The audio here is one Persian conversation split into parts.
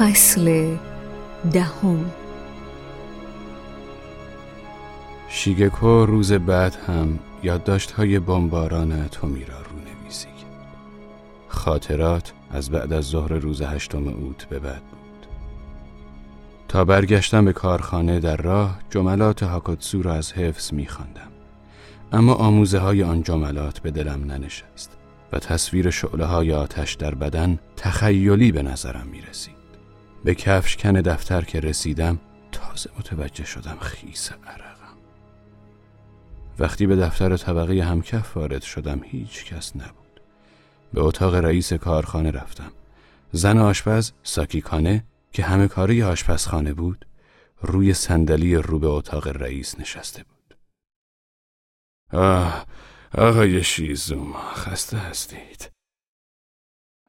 فصل دهم شیگکو روز بعد هم یادداشت های بمباران اتمی را رونویسی کرد. خاطرات از بعد از ظهر روز هشتم اوت به بعد بود. تا برگشتم به کارخانه در راه جملات هاکوتسو را از حفظ می اما آموزه های آن جملات به دلم ننشست و تصویر شعله های آتش در بدن تخیلی به نظرم می رسید. به کفشکن دفتر که رسیدم تازه متوجه شدم خیس عرقم. وقتی به دفتر طبقه همکف وارد شدم هیچ کس نبود. به اتاق رئیس کارخانه رفتم. زن آشپز ساکیکانه که همه کاری آشپزخانه بود روی صندلی رو به اتاق رئیس نشسته بود. آه آقای شیزوما خسته هستید.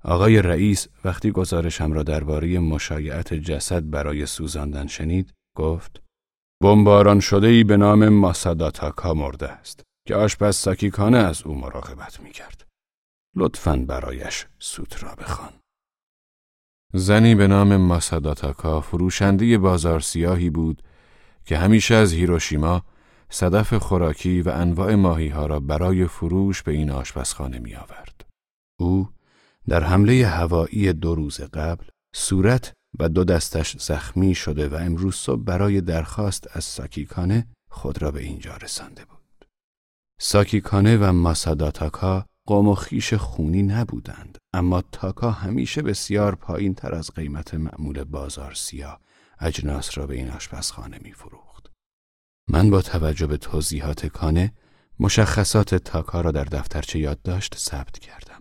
آقای رئیس وقتی گزارشم را درباره مشایعت جسد برای سوزاندن شنید گفت بمباران شده ای به نام ماساداتاکا مرده است که آشپز ساکیکانه از او مراقبت می کرد. لطفا برایش سوت را بخوان. زنی به نام ماساداتاکا فروشنده بازار سیاهی بود که همیشه از هیروشیما صدف خوراکی و انواع ماهی ها را برای فروش به این آشپزخانه می آورد. او در حمله هوایی دو روز قبل صورت و دو دستش زخمی شده و امروز صبح برای درخواست از ساکیکانه خود را به اینجا رسانده بود. ساکیکانه و ماساداتاکا قوم و خیش خونی نبودند اما تاکا همیشه بسیار پایین تر از قیمت معمول بازار سیاه اجناس را به این آشپزخانه می فروخت. من با توجه به توضیحات کانه مشخصات تاکا را در دفترچه یادداشت ثبت کردم.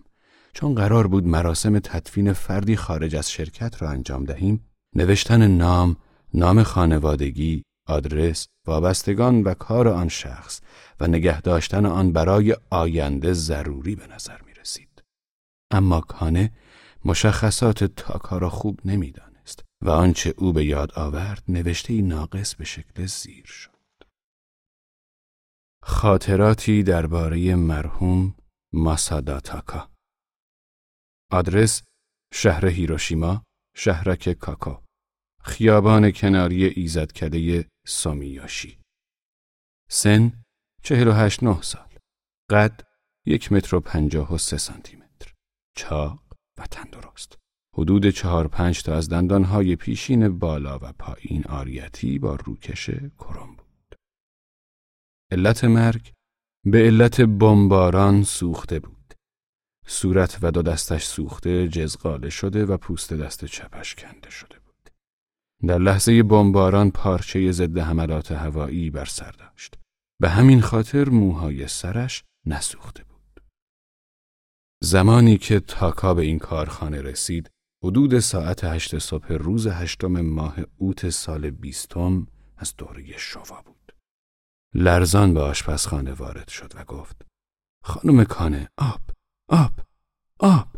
چون قرار بود مراسم تدفین فردی خارج از شرکت را انجام دهیم، نوشتن نام، نام خانوادگی، آدرس، وابستگان و کار آن شخص و نگه داشتن آن برای آینده ضروری به نظر می رسید. اما کانه مشخصات تاکا را خوب نمی‌دانست و آنچه او به یاد آورد نوشته ناقص به شکل زیر شد. خاطراتی درباره مرحوم ماساداتاکا آدرس شهر هیروشیما شهرک کاکا خیابان کناری ایزدکده سامیاشی سن چهل و هشت نه سال. قد یک متر و پنجاه و سه سانتی متر چاق و تندرست حدود چهار پنج تا از دندانهای پیشین بالا و پایین آریتی با روکش کرم بود. علت مرگ به علت بمباران سوخته بود. صورت و دو دستش سوخته جزغاله شده و پوست دست چپش کنده شده بود. در لحظه بمباران پارچه ضد حملات هوایی بر سر داشت. به همین خاطر موهای سرش نسوخته بود. زمانی که تاکا به این کارخانه رسید، حدود ساعت هشت صبح روز هشتم ماه اوت سال بیستم از دوره شوا بود. لرزان به آشپزخانه وارد شد و گفت خانم کانه آب آب آب.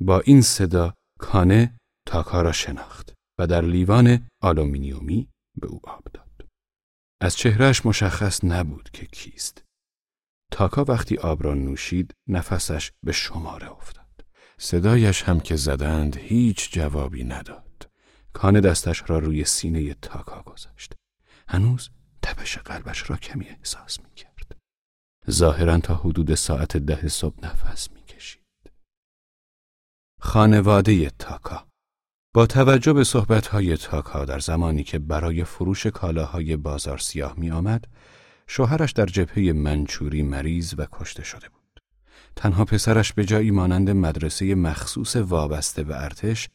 با این صدا کانه تاکا را شناخت و در لیوان آلومینیومی به او آب داد. از چهرهش مشخص نبود که کیست. تاکا وقتی آب را نوشید نفسش به شماره افتاد. صدایش هم که زدند هیچ جوابی نداد. کانه دستش را روی سینه تاکا گذاشت. هنوز تپش قلبش را کمی احساس می کرد. ظاهرا تا حدود ساعت ده صبح نفس می‌کشید. خانواده تاکا با توجه به صحبتهای تاکا در زمانی که برای فروش کالاهای بازار سیاه می آمد، شوهرش در جبهه منچوری مریض و کشته شده بود. تنها پسرش به جایی مانند مدرسه مخصوص وابسته به ارتش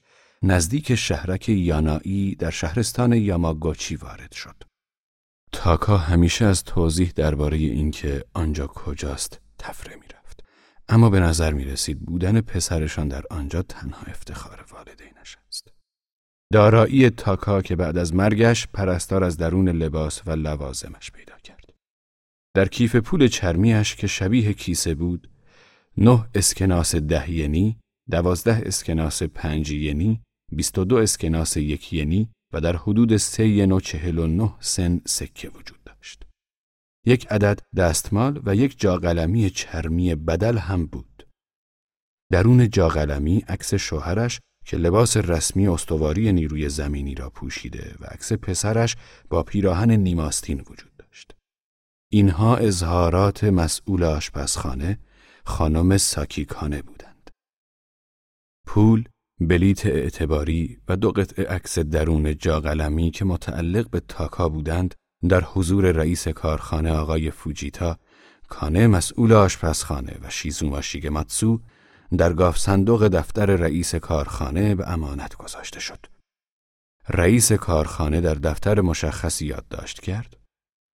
نزدیک شهرک یانایی در شهرستان یاماگوچی وارد شد. تاکا همیشه از توضیح درباره اینکه آنجا کجاست تفره می‌رفت. اما به نظر می رسید بودن پسرشان در آنجا تنها افتخار والدینش است. دارایی تاکا که بعد از مرگش پرستار از درون لباس و لوازمش پیدا کرد. در کیف پول چرمیش که شبیه کیسه بود نه اسکناس ده ینی دوازده اسکناس پنج ینی بیست و دو اسکناس یک ینی و در حدود سه ین و چهل و نه سن سکه وجود داشت. یک عدد دستمال و یک جاقلمی چرمی بدل هم بود. درون جاقلمی عکس شوهرش که لباس رسمی استواری نیروی زمینی را پوشیده و عکس پسرش با پیراهن نیماستین وجود داشت. اینها اظهارات مسئول آشپزخانه خانم ساکیکانه بودند. پول، بلیت اعتباری و دو قطع عکس درون جاقلمی که متعلق به تاکا بودند در حضور رئیس کارخانه آقای فوجیتا کانه مسئول آشپزخانه و شیزوما شیگماتسو در گاف صندوق دفتر رئیس کارخانه به امانت گذاشته شد. رئیس کارخانه در دفتر مشخصی یادداشت کرد.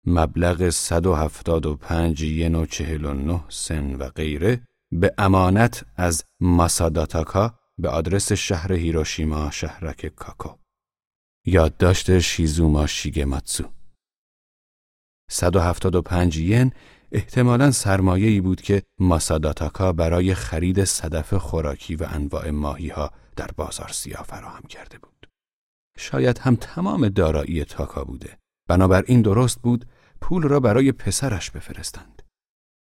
مبلغ 175 ین و 49 سن و غیره به امانت از ماساداتاکا به آدرس شهر هیروشیما شهرک کاکو. یادداشت شیزوما شیگماتسو 175 ین احتمالا ای بود که ماساداتاکا برای خرید صدف خوراکی و انواع ماهی ها در بازار سیاه فراهم کرده بود. شاید هم تمام دارایی تاکا بوده. بنابراین درست بود پول را برای پسرش بفرستند.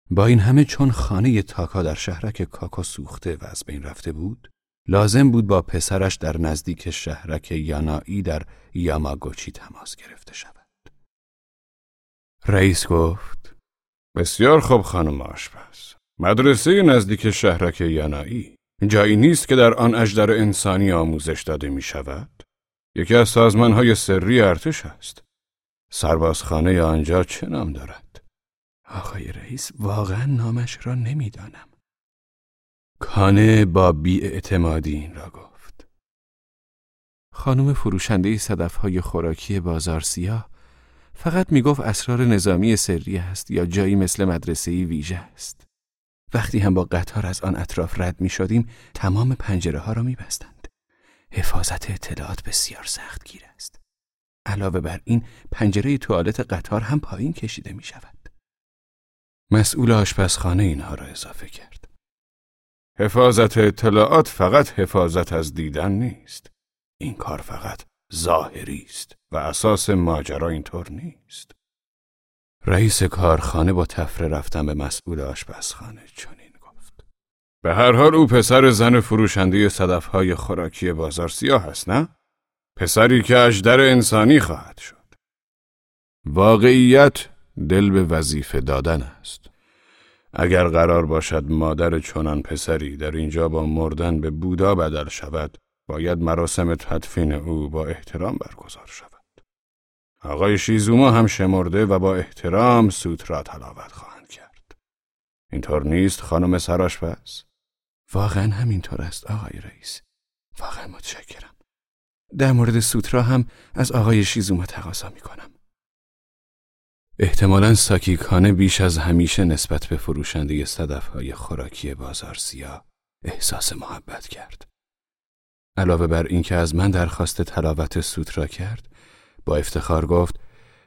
با این همه چون خانه تاکا در شهرک کاکا سوخته و از بین رفته بود، لازم بود با پسرش در نزدیک شهرک یانایی در یاماگوچی تماس گرفته شود. رئیس گفت بسیار خوب خانم آشپز. مدرسه نزدیک شهرک یانایی جایی نیست که در آن اجدر انسانی آموزش داده می شود؟ یکی از سازمان های سری ارتش است. سربازخانه آنجا چه نام دارد؟ آقای رئیس واقعا نامش را نمی‌دانم. کانه با اعتمادی این را گفت خانم فروشنده صدف های خوراکی بازار سیاه فقط می‌گفت اسرار نظامی سری است یا جایی مثل مدرسه ویژه است. وقتی هم با قطار از آن اطراف رد می شدیم تمام پنجره ها را می بستند. حفاظت اطلاعات بسیار سخت گیر است. علاوه بر این پنجره توالت قطار هم پایین کشیده می شود. مسئول آشپزخانه اینها را اضافه کرد. حفاظت اطلاعات فقط حفاظت از دیدن نیست. این کار فقط ظاهری است و اساس ماجرا اینطور نیست. رئیس کارخانه با تفره رفتن به مسئول آشپزخانه چنین گفت. به هر حال او پسر زن فروشنده صدفهای خوراکی بازار سیاه است نه؟ پسری که اجدر انسانی خواهد شد. واقعیت دل به وظیفه دادن است. اگر قرار باشد مادر چنان پسری در اینجا با مردن به بودا بدل شود باید مراسم تدفین او با احترام برگزار شود. آقای شیزوما هم شمرده و با احترام سوت را تلاوت خواهند کرد. اینطور نیست خانم سراشپس؟ واقعا همینطور است آقای رئیس. واقعا متشکرم. در مورد سوترا هم از آقای شیزوما تقاضا می کنم. احتمالا ساکیکانه بیش از همیشه نسبت به فروشنده صدفهای خوراکی بازار سیاه احساس محبت کرد. علاوه بر اینکه از من درخواست تلاوت سوترا کرد، با افتخار گفت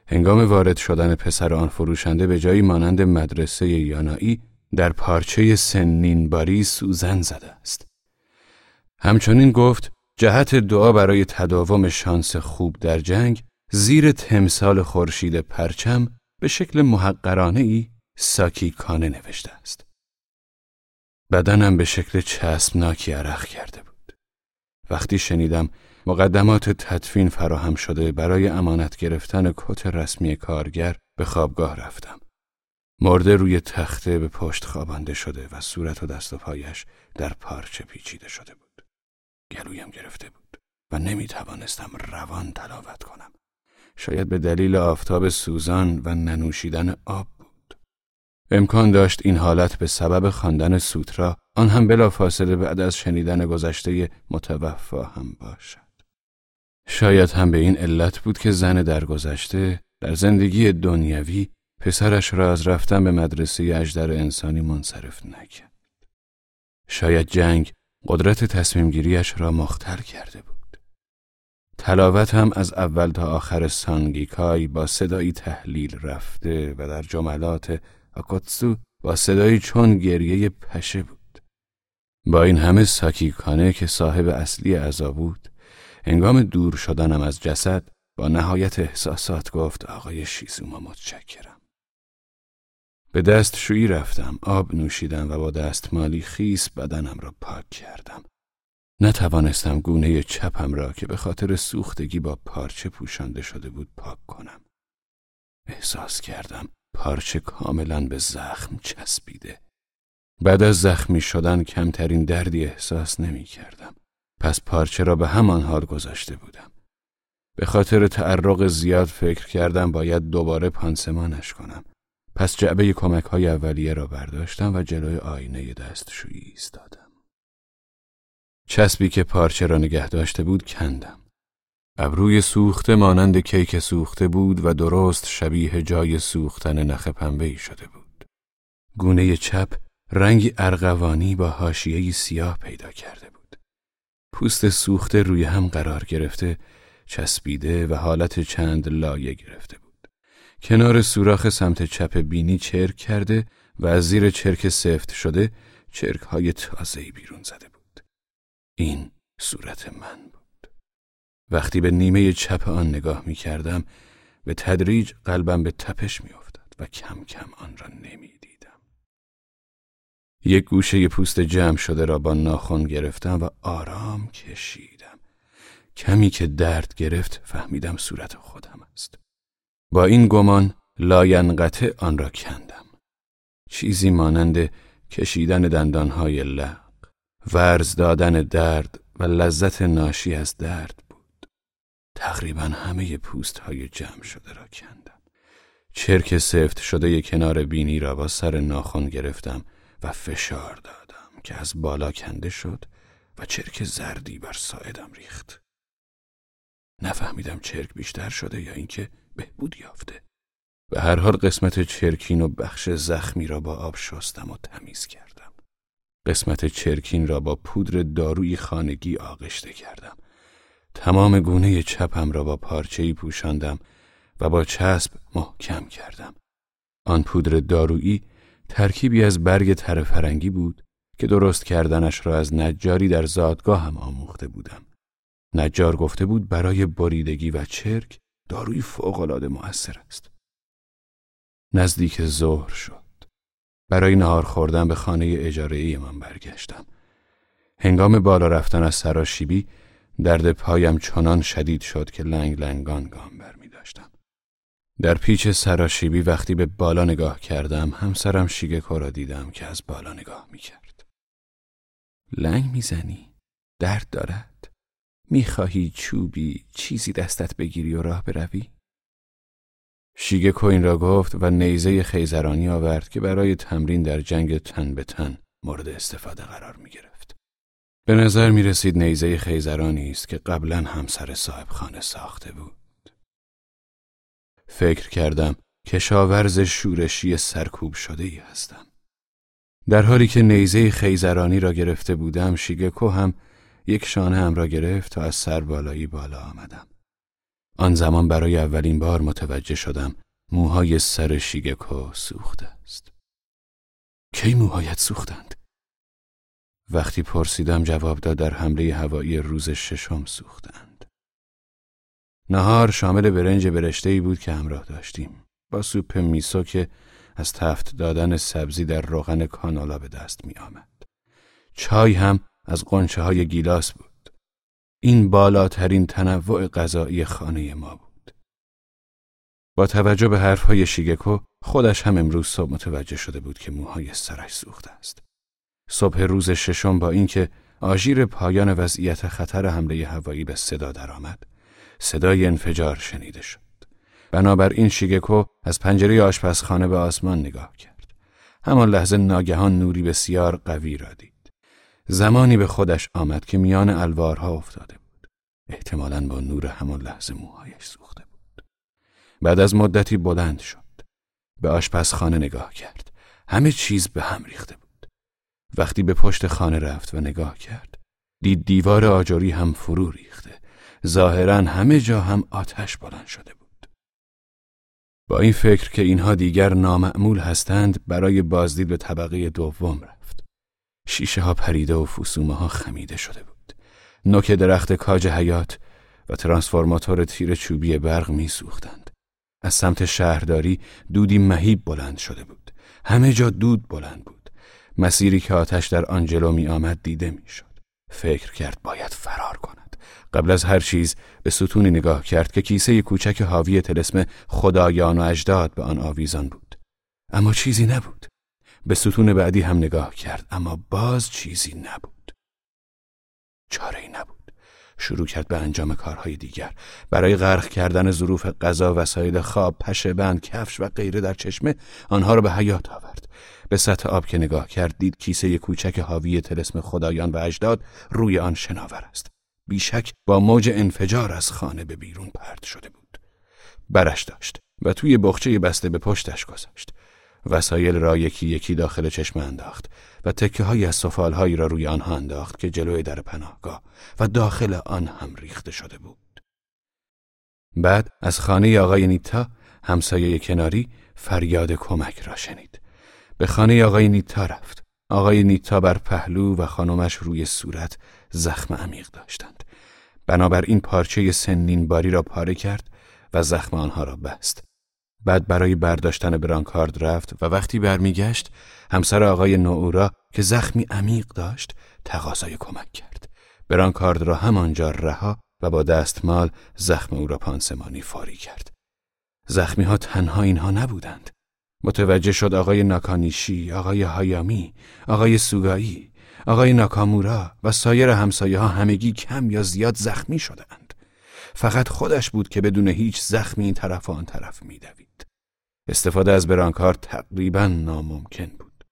هنگام وارد شدن پسر آن فروشنده به جایی مانند مدرسه یانایی در پارچه سنین باری سوزن زده است. همچنین گفت جهت دعا برای تداوم شانس خوب در جنگ زیر تمثال خورشید پرچم به شکل محقرانه ای ساکی کانه نوشته است. بدنم به شکل چسبناکی عرق کرده بود. وقتی شنیدم مقدمات تدفین فراهم شده برای امانت گرفتن کت رسمی کارگر به خوابگاه رفتم. مرده روی تخته به پشت خوابانده شده و صورت و دست و پایش در پارچه پیچیده شده بود. گلویم گرفته بود و نمی توانستم روان تلاوت کنم. شاید به دلیل آفتاب سوزان و ننوشیدن آب بود. امکان داشت این حالت به سبب خواندن سوترا آن هم بلا فاصله بعد از شنیدن گذشته متوفا هم باشد. شاید هم به این علت بود که زن درگذشته در زندگی دنیوی پسرش را از رفتن به مدرسه اجدر انسانی منصرف نکرد. شاید جنگ قدرت تصمیمگیریش را مختل کرده بود. تلاوت هم از اول تا آخر سانگیکای با صدایی تحلیل رفته و در جملات آکوتسو با صدایی چون گریه پشه بود. با این همه ساکیکانه که صاحب اصلی عذا بود هنگام دور شدنم از جسد با نهایت احساسات گفت آقای شیزوما متشکرم. به دستشویی رفتم، آب نوشیدم و با دستمالی خیس بدنم را پاک کردم. نتوانستم گونه چپم را که به خاطر سوختگی با پارچه پوشانده شده بود پاک کنم. احساس کردم پارچه کاملا به زخم چسبیده. بعد از زخمی شدن کمترین دردی احساس نمی کردم. پس پارچه را به همان حال گذاشته بودم. به خاطر تعرق زیاد فکر کردم باید دوباره پانسمانش کنم. پس جعبه کمک های اولیه را برداشتم و جلوی آینه دستشویی ایستادم. چسبی که پارچه را نگه داشته بود کندم. ابروی سوخته مانند کیک سوخته بود و درست شبیه جای سوختن نخ پنبه شده بود. گونه چپ رنگی ارغوانی با حاشیه‌ای سیاه پیدا کرده بود. پوست سوخته روی هم قرار گرفته، چسبیده و حالت چند لایه گرفته بود. کنار سوراخ سمت چپ بینی چرک کرده و از زیر چرک سفت شده چرک های تازهی بیرون زده. این صورت من بود. وقتی به نیمه چپ آن نگاه می کردم به تدریج قلبم به تپش می افتاد و کم کم آن را نمی دیدم. یک گوشه پوست جمع شده را با ناخن گرفتم و آرام کشیدم. کمی که درد گرفت فهمیدم صورت خودم است. با این گمان لاینقطع آن را کندم. چیزی مانند کشیدن دندانهای لق، ورز دادن درد و لذت ناشی از درد بود. تقریبا همه پوست های جمع شده را کندم. چرک سفت شده کنار بینی را با سر ناخن گرفتم و فشار دادم که از بالا کنده شد و چرک زردی بر ساعدم ریخت. نفهمیدم چرک بیشتر شده یا اینکه بهبود یافته. به هر حال قسمت چرکین و بخش زخمی را با آب شستم و تمیز کردم. قسمت چرکین را با پودر داروی خانگی آغشته کردم. تمام گونه چپم را با پارچه‌ای پوشاندم و با چسب محکم کردم. آن پودر دارویی ترکیبی از برگ تر فرنگی بود که درست کردنش را از نجاری در زادگاه هم آموخته بودم. نجار گفته بود برای بریدگی و چرک داروی فوقالعاده مؤثر است. نزدیک ظهر شد. برای نهار خوردن به خانه اجاره ای من برگشتم. هنگام بالا رفتن از سراشیبی درد پایم چنان شدید شد که لنگ لنگان گام بر می داشتم. در پیچ سراشیبی وقتی به بالا نگاه کردم همسرم شیگکو را دیدم که از بالا نگاه می کرد. لنگ می‌زنی؟ درد دارد؟ می‌خواهی چوبی چیزی دستت بگیری و راه بروی؟ شیگه کوین را گفت و نیزه خیزرانی آورد که برای تمرین در جنگ تن به تن مورد استفاده قرار می گرفت. به نظر می رسید نیزه خیزرانی است که قبلا همسر صاحب خانه ساخته بود. فکر کردم کشاورز شورشی سرکوب شده ای هستم. در حالی که نیزه خیزرانی را گرفته بودم شیگکو هم یک شانه هم را گرفت تا از سر بالایی بالا آمدم. آن زمان برای اولین بار متوجه شدم موهای سر شیگکو سوخته است. کی موهایت سوختند؟ وقتی پرسیدم جواب داد در حمله هوایی روز ششم سوختند. نهار شامل برنج برشتهی بود که همراه داشتیم. با سوپ میسو که از تفت دادن سبزی در روغن کانالا به دست می آمد. چای هم از قنچه های گیلاس بود. این بالاترین تنوع غذایی خانه ما بود. با توجه به حرفهای شیگکو خودش هم امروز صبح متوجه شده بود که موهای سرش سوخته است. صبح روز ششم با اینکه آژیر پایان وضعیت خطر حمله هوایی به صدا درآمد، صدای انفجار شنیده شد. بنابراین شیگکو از پنجره آشپزخانه به آسمان نگاه کرد. همان لحظه ناگهان نوری بسیار قوی را دید. زمانی به خودش آمد که میان الوارها افتاده بود. احتمالاً با نور همان لحظه موهایش سوخته بود. بعد از مدتی بلند شد. به آشپزخانه نگاه کرد. همه چیز به هم ریخته بود. وقتی به پشت خانه رفت و نگاه کرد، دید دیوار آجری هم فرو ریخته. ظاهرا همه جا هم آتش بلند شده بود. با این فکر که اینها دیگر نامعمول هستند برای بازدید به طبقه دوم رفت. شیشه ها پریده و فسومه ها خمیده شده بود. نوک درخت کاج حیات و ترانسفورماتور تیر چوبی برق می سوختند. از سمت شهرداری دودی مهیب بلند شده بود. همه جا دود بلند بود. مسیری که آتش در آنجلو می آمد دیده می شد. فکر کرد باید فرار کند قبل از هر چیز به ستونی نگاه کرد که کیسه کوچک حاوی تلسم خدایان و اجداد به آن آویزان بود اما چیزی نبود به ستون بعدی هم نگاه کرد اما باز چیزی نبود. چاره ای نبود. شروع کرد به انجام کارهای دیگر. برای غرق کردن ظروف غذا وسایل خواب پشه بند کفش و غیره در چشمه آنها را به حیات آورد. به سطح آب که نگاه کرد دید کیسه کوچک حاوی تلسم خدایان و اجداد روی آن شناور است. بیشک با موج انفجار از خانه به بیرون پرد شده بود. برش داشت و توی بخچه بسته به پشتش گذاشت. وسایل را یکی یکی داخل چشم انداخت و تکه های از سفال هایی را روی آنها انداخت که جلوی در پناهگاه و داخل آن هم ریخته شده بود. بعد از خانه آقای نیتا همسایه کناری فریاد کمک را شنید. به خانه آقای نیتا رفت. آقای نیتا بر پهلو و خانمش روی صورت زخم عمیق داشتند. بنابراین پارچه سنین باری را پاره کرد و زخم آنها را بست. بعد برای برداشتن برانکارد رفت و وقتی برمیگشت همسر آقای نوورا که زخمی عمیق داشت تقاضای کمک کرد. برانکارد را همانجا رها و با دستمال زخم او را پانسمانی فاری کرد. زخمی ها تنها اینها نبودند. متوجه شد آقای ناکانیشی، آقای هایامی، آقای سوگایی، آقای ناکامورا و سایر همسایه ها همگی کم یا زیاد زخمی شدند. فقط خودش بود که بدون هیچ زخمی این طرف و آن طرف میدوید. استفاده از برانکار تقریبا ناممکن بود.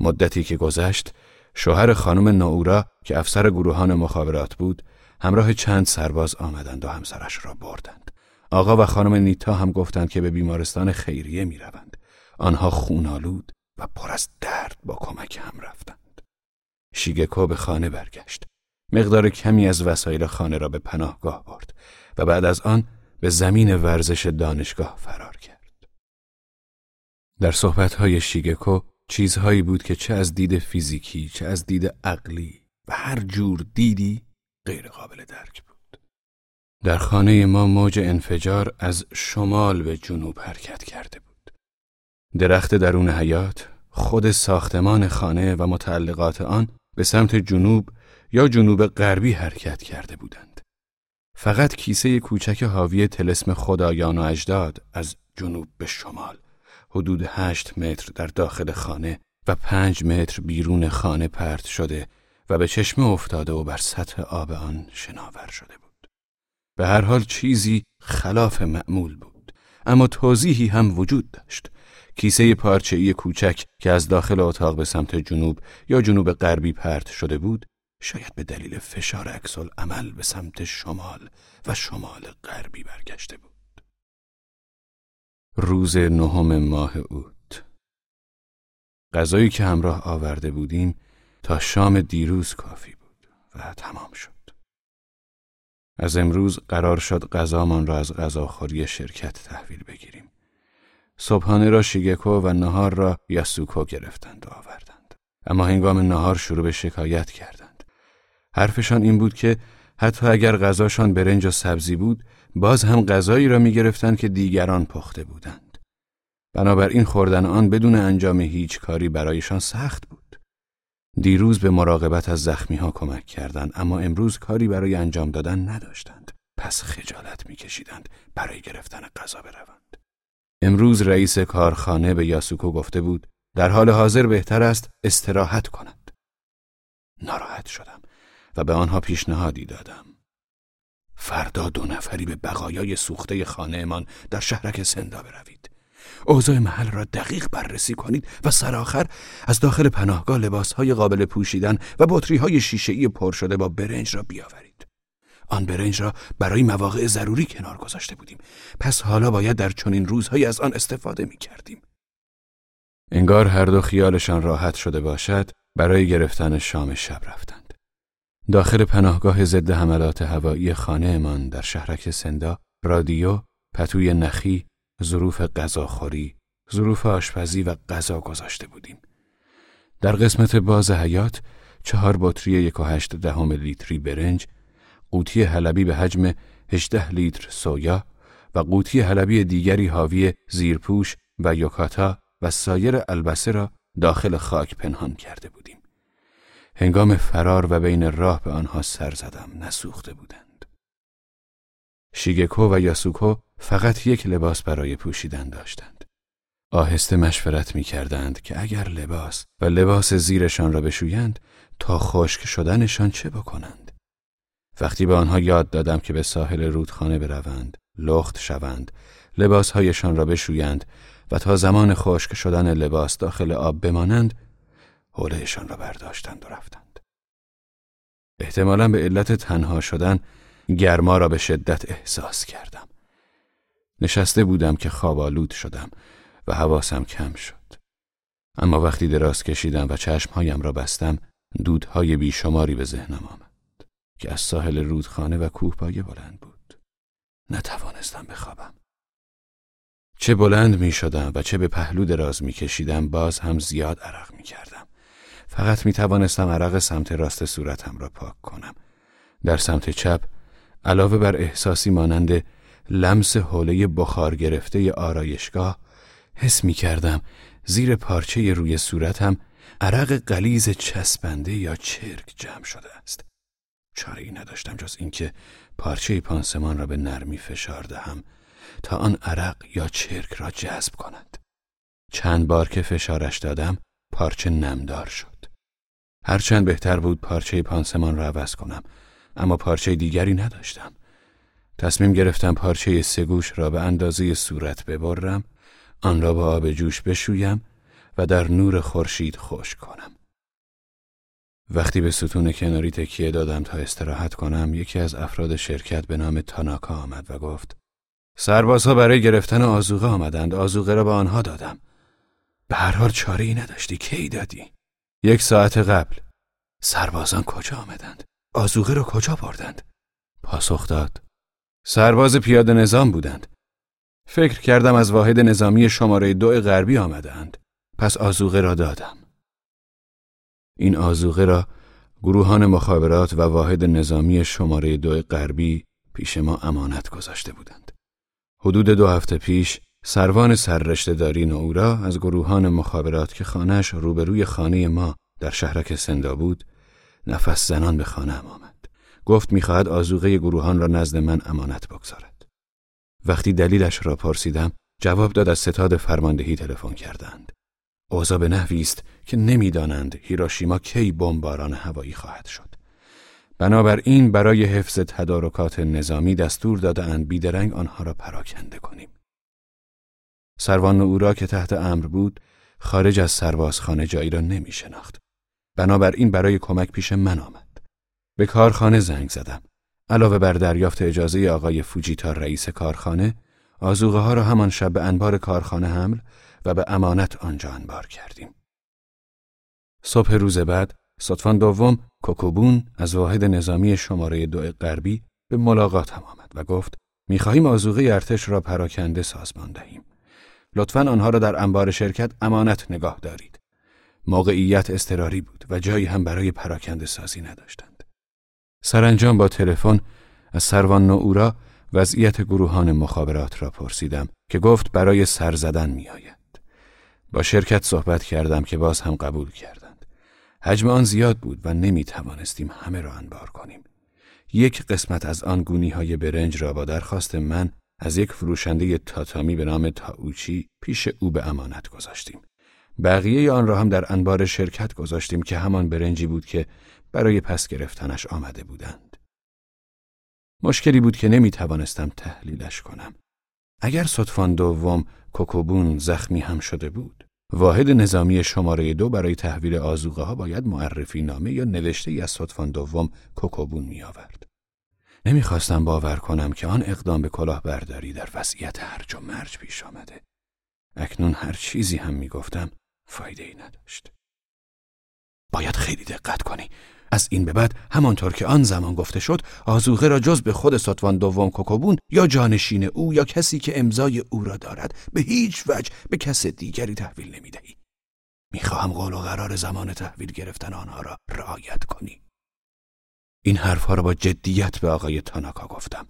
مدتی که گذشت، شوهر خانم ناورا که افسر گروهان مخابرات بود، همراه چند سرباز آمدند و همسرش را بردند. آقا و خانم نیتا هم گفتند که به بیمارستان خیریه می روند. آنها خونالود و پر از درد با کمک هم رفتند. شیگکو به خانه برگشت. مقدار کمی از وسایل خانه را به پناهگاه برد و بعد از آن به زمین ورزش دانشگاه فرار کرد. در صحبتهای شیگکو چیزهایی بود که چه از دید فیزیکی چه از دید عقلی و هر جور دیدی غیر قابل درک بود. در خانه ما موج انفجار از شمال به جنوب حرکت کرده بود. درخت درون حیات خود ساختمان خانه و متعلقات آن به سمت جنوب یا جنوب غربی حرکت کرده بودند. فقط کیسه کوچک حاوی تلسم خدایان و اجداد از جنوب به شمال حدود هشت متر در داخل خانه و پنج متر بیرون خانه پرت شده و به چشم افتاده و بر سطح آب آن شناور شده بود. به هر حال چیزی خلاف معمول بود اما توضیحی هم وجود داشت. کیسه پارچه‌ای کوچک که از داخل اتاق به سمت جنوب یا جنوب غربی پرت شده بود شاید به دلیل فشار اکسل عمل به سمت شمال و شمال غربی برگشته بود. روز نهم ماه اوت غذایی که همراه آورده بودیم تا شام دیروز کافی بود و تمام شد. از امروز قرار شد غذامان را از غذاخوری شرکت تحویل بگیریم. صبحانه را شیگکو و نهار را یاسوکو گرفتند و آوردند. اما هنگام نهار شروع به شکایت کردند. حرفشان این بود که حتی اگر غذاشان برنج و سبزی بود باز هم غذایی را می گرفتند که دیگران پخته بودند. بنابراین خوردن آن بدون انجام هیچ کاری برایشان سخت بود. دیروز به مراقبت از زخمی ها کمک کردند اما امروز کاری برای انجام دادن نداشتند. پس خجالت میکشیدند برای گرفتن غذا بروند. امروز رئیس کارخانه به یاسوکو گفته بود در حال حاضر بهتر است استراحت کند. ناراحت شدم. و به آنها پیشنهادی دادم. فردا دو نفری به بقایای سوخته خانهمان در شهرک سندا بروید. اوضاع محل را دقیق بررسی کنید و سرآخر از داخل پناهگاه لباسهای قابل پوشیدن و بطریهای شیشهای پر شده با برنج را بیاورید. آن برنج را برای مواقع ضروری کنار گذاشته بودیم. پس حالا باید در چنین روزهایی از آن استفاده می کردیم. انگار هر دو خیالشان راحت شده باشد برای گرفتن شام شب رفتند. داخل پناهگاه ضد حملات هوایی خانهمان در شهرک سندا رادیو، پتوی نخی، ظروف غذاخوری، ظروف آشپزی و غذا گذاشته بودیم. در قسمت باز حیات چهار بطری یک و هشت دهم لیتری برنج، قوطی حلبی به حجم 18 لیتر سویا و قوطی حلبی دیگری حاوی زیرپوش و یوکاتا و سایر البسه را داخل خاک پنهان کرده بودیم. هنگام فرار و بین راه به آنها سر زدم نسوخته بودند. شیگکو و یاسوکو فقط یک لباس برای پوشیدن داشتند. آهسته مشورت می کردند که اگر لباس و لباس زیرشان را بشویند تا خشک شدنشان چه بکنند. وقتی به آنها یاد دادم که به ساحل رودخانه بروند، لخت شوند، لباسهایشان را بشویند و تا زمان خشک شدن لباس داخل آب بمانند، حولهشان را برداشتند و رفتند. احتمالا به علت تنها شدن گرما را به شدت احساس کردم. نشسته بودم که خواب شدم و حواسم کم شد. اما وقتی دراز کشیدم و چشمهایم را بستم دودهای بیشماری به ذهنم آمد که از ساحل رودخانه و کوهپایه بلند بود. نتوانستم بخوابم. چه بلند می شدم و چه به پهلو دراز می کشیدم باز هم زیاد عرق می کردم. فقط می توانستم عرق سمت راست صورتم را پاک کنم. در سمت چپ علاوه بر احساسی مانند لمس حوله بخار گرفته آرایشگاه حس می کردم زیر پارچه روی صورتم عرق قلیز چسبنده یا چرک جمع شده است. چاره ای نداشتم جز اینکه پارچه پانسمان را به نرمی فشار دهم تا آن عرق یا چرک را جذب کند. چند بار که فشارش دادم پارچه نمدار شد. هرچند بهتر بود پارچه پانسمان را عوض کنم اما پارچه دیگری نداشتم. تصمیم گرفتم پارچه سگوش را به اندازه صورت ببرم آن را با آب جوش بشویم و در نور خورشید خوش کنم. وقتی به ستون کناری تکیه دادم تا استراحت کنم یکی از افراد شرکت به نام تاناکا آمد و گفت سربازها برای گرفتن آزوغه آمدند آزوغه را به آنها دادم به هر حال چاره ای نداشتی کی دادی یک ساعت قبل. سربازان کجا آمدند؟ آزوغه را کجا بردند؟ پاسخ داد. سرباز پیاده نظام بودند. فکر کردم از واحد نظامی شماره دو غربی آمدند پس آزوغه را دادم. این آزوغه را گروهان مخابرات و واحد نظامی شماره دو غربی پیش ما امانت گذاشته بودند. حدود دو هفته پیش سروان سررشتهداری نورا از گروهان مخابرات که خانهش روبروی خانه ما در شهرک سندا بود نفس زنان به خانه آمد. گفت می‌خواهد آزوغه گروهان را نزد من امانت بگذارد. وقتی دلیلش را پرسیدم جواب داد از ستاد فرماندهی تلفن کردند. اوضاع به نحوی است که نمی‌دانند هیراشیما کی بمباران هوایی خواهد شد. بنابراین برای حفظ تدارکات نظامی دستور دادهاند بیدرنگ آنها را پراکنده کنیم. سروان او را که تحت امر بود خارج از سربازخانه جایی را نمی شناخت. بنابراین برای کمک پیش من آمد. به کارخانه زنگ زدم. علاوه بر دریافت اجازه آقای فوجیتا رئیس کارخانه، آزوغه ها را همان شب به انبار کارخانه حمل و به امانت آنجا انبار کردیم. صبح روز بعد صدفان دوم کوکوبون از واحد نظامی شماره دو غربی به ملاقاتم آمد و گفت می‌خواهیم آزوغه ارتش را پراکنده سازمان دهیم. لطفا آنها را در انبار شرکت امانت نگاه دارید. موقعیت استراری بود و جایی هم برای پراکنده سازی نداشتند. سرانجام با تلفن از سروان نوورا وضعیت گروهان مخابرات را پرسیدم که گفت برای سر زدن می آید. با شرکت صحبت کردم که باز هم قبول کردند. حجم آن زیاد بود و نمی توانستیم همه را انبار کنیم. یک قسمت از آن گونی های برنج را با درخواست من از یک فروشنده تاتامی به نام تاوچی پیش او به امانت گذاشتیم. بقیه آن را هم در انبار شرکت گذاشتیم که همان برنجی بود که برای پس گرفتنش آمده بودند. مشکلی بود که نمی توانستم تحلیلش کنم. اگر صدفان دوم کوکوبون زخمی هم شده بود واحد نظامی شماره دو برای تحویل آزوغه ها باید معرفی نامه یا نوشته ای از صدفان دوم کوکوبون می آورد. نمی‌خواستم باور کنم که آن اقدام به کلاهبرداری در وضعیت هرج و مرج پیش آمده. اکنون هر چیزی هم می‌گفتم فایده ای نداشت. باید خیلی دقت کنی. از این به بعد همانطور که آن زمان گفته شد آزوغه را جز به خود ساتوان دوم کوکوبون یا جانشین او یا کسی که امضای او را دارد به هیچ وجه به کس دیگری تحویل نمی‌دهی می‌خواهم قول و قرار زمان تحویل گرفتن آنها را رعایت کنی این حرفها را با جدیت به آقای تاناکا گفتم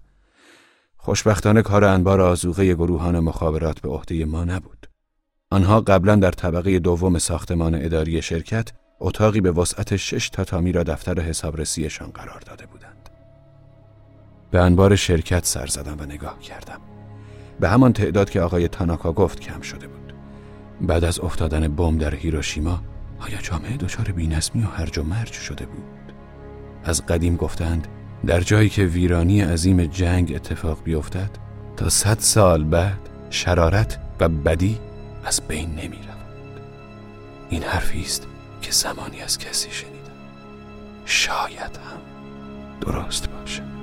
خوشبختانه کار انبار آزوغه گروهان مخابرات به عهده ما نبود آنها قبلا در طبقه دوم ساختمان اداری شرکت اتاقی به وسعت شش تاتامی را دفتر حسابرسیشان قرار داده بودند. به انبار شرکت سر زدم و نگاه کردم. به همان تعداد که آقای تاناکا گفت کم شده بود. بعد از افتادن بمب در هیروشیما آیا جامعه دچار بینظمی و هرج و مرج شده بود؟ از قدیم گفتند در جایی که ویرانی عظیم جنگ اتفاق بیفتد تا صد سال بعد شرارت و بدی از بین نمی رود. این حرفی است که زمانی از کسی شنیدم شاید هم درست باشه